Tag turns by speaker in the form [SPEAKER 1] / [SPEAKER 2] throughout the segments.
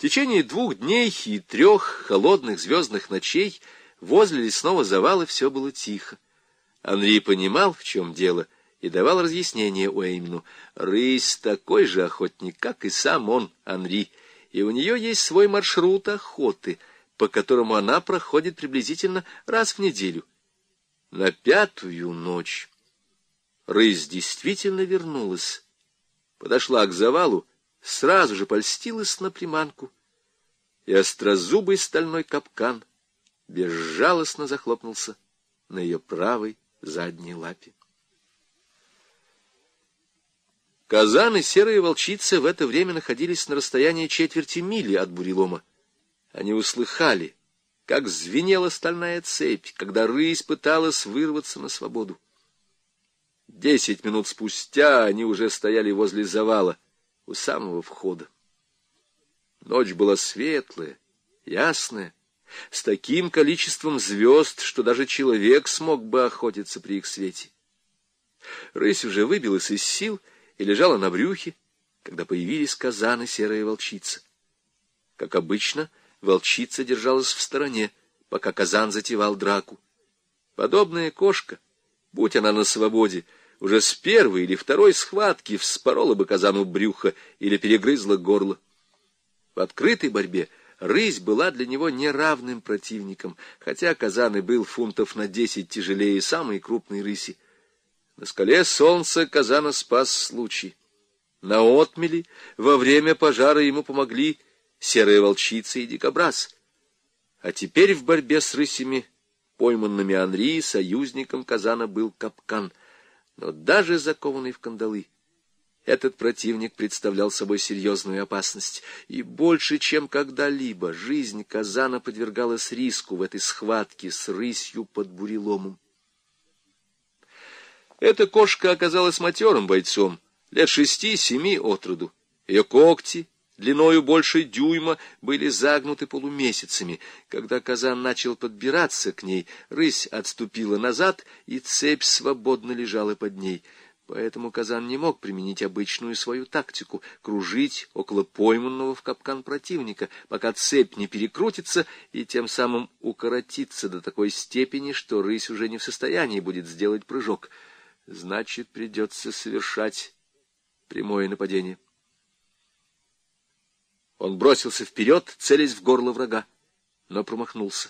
[SPEAKER 1] течение двух дней и трех холодных звездных ночей возле лесного завала все было тихо. Анри понимал, в чем дело, и давал разъяснение Уэймну. Рысь такой же охотник, как и сам он, Анри, и у нее есть свой маршрут охоты, по которому она проходит приблизительно раз в неделю. На пятую ночь рысь действительно вернулась, подошла к завалу, сразу же польстилась на приманку, и острозубый стальной капкан безжалостно захлопнулся на ее правой задней лапе. Казан и серые волчицы в это время находились на расстоянии четверти мили от бурелома. Они услыхали, как звенела стальная цепь, когда рысь пыталась вырваться на свободу. Десять минут спустя они уже стояли возле завала, у самого входа. Ночь была светлая, ясная, с таким количеством звезд, что даже человек смог бы охотиться при их свете. Рысь уже выбилась из сил и лежала на брюхе, когда появились казан и серая волчица. Как обычно, волчица держалась в стороне, пока казан затевал драку. Подобная кошка, будь она на свободе, уже с первой или второй схватки вспорола бы казану брюхо или перегрызла горло. В открытой борьбе рысь была для него неравным противником, хотя казан и был фунтов на десять тяжелее самой крупной рыси. На скале солнца Казана спас случай. На отмели во время пожара ему помогли серая волчица и дикобраз. А теперь в борьбе с рысями, пойманными Анри, союзником Казана был капкан. Но даже закованный в кандалы, этот противник представлял собой серьезную опасность, и больше, чем когда-либо, жизнь Казана подвергалась риску в этой схватке с рысью под буреломом. Эта кошка оказалась матерым бойцом, лет шести-семи от роду. Ее когти, длиною больше дюйма, были загнуты полумесяцами. Когда казан начал подбираться к ней, рысь отступила назад, и цепь свободно лежала под ней. Поэтому казан не мог применить обычную свою тактику — кружить около пойманного в капкан противника, пока цепь не перекрутится и тем самым укоротится до такой степени, что рысь уже не в состоянии будет сделать прыжок — значит, придется совершать прямое нападение. Он бросился вперед, целясь в горло врага, но промахнулся.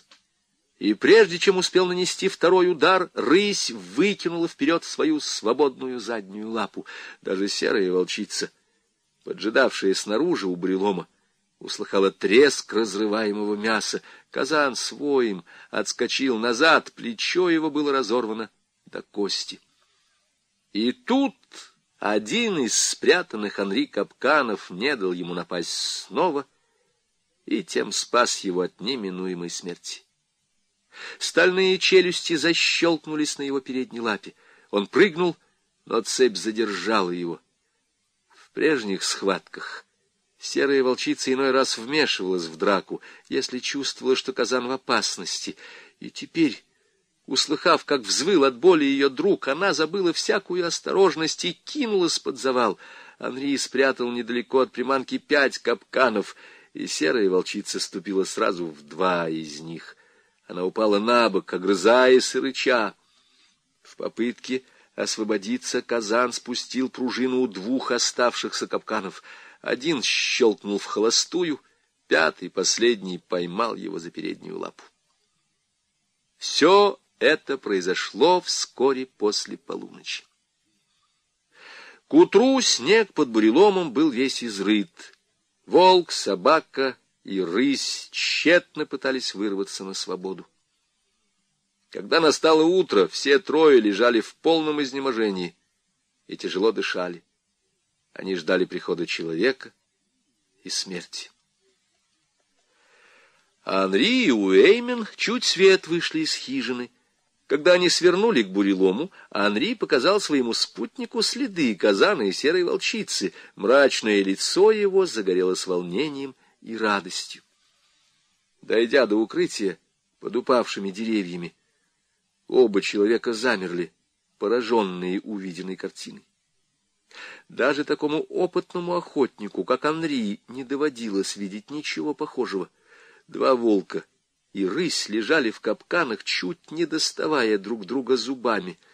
[SPEAKER 1] И прежде чем успел нанести второй удар, рысь выкинула вперед свою свободную заднюю лапу. Даже серая волчица, поджидавшая снаружи у брелома, услыхала треск разрываемого мяса. Казан своим отскочил назад, плечо его было разорвано до кости. И тут один из спрятанных Анри капканов не дал ему напасть снова и тем спас его от неминуемой смерти. Стальные челюсти защелкнулись на его передней лапе. Он прыгнул, но цепь задержала его. В прежних схватках серая волчица иной раз вмешивалась в драку, если чувствовала, что казан в опасности, и теперь Услыхав, как взвыл от боли ее друг, она забыла всякую осторожность и кинулась под завал. Анри спрятал недалеко от приманки пять капканов, и серая волчица ступила сразу в два из них. Она упала на бок, огрызаясь и рыча. В попытке освободиться казан спустил пружину у двух оставшихся капканов. Один щелкнул в холостую, пятый, последний, поймал его за переднюю лапу. Все это произошло вскоре после полуночи. К утру снег под буреломом был весь изрыт. Волк, собака и рысь тщетно пытались вырваться на свободу. Когда настало утро, все трое лежали в полном изнеможении и тяжело дышали. Они ждали прихода человека и смерти. А Анри и Уэймен чуть свет вышли из хижины — когда они свернули к бурелому, Анри показал своему спутнику следы казана и серой волчицы. Мрачное лицо его загорелось волнением и радостью. Дойдя до укрытия под упавшими деревьями, оба человека замерли, пораженные увиденной картиной. Даже такому опытному охотнику, как Анри, не доводилось видеть ничего похожего. Два волка и рысь лежали в капканах, чуть не доставая друг друга зубами —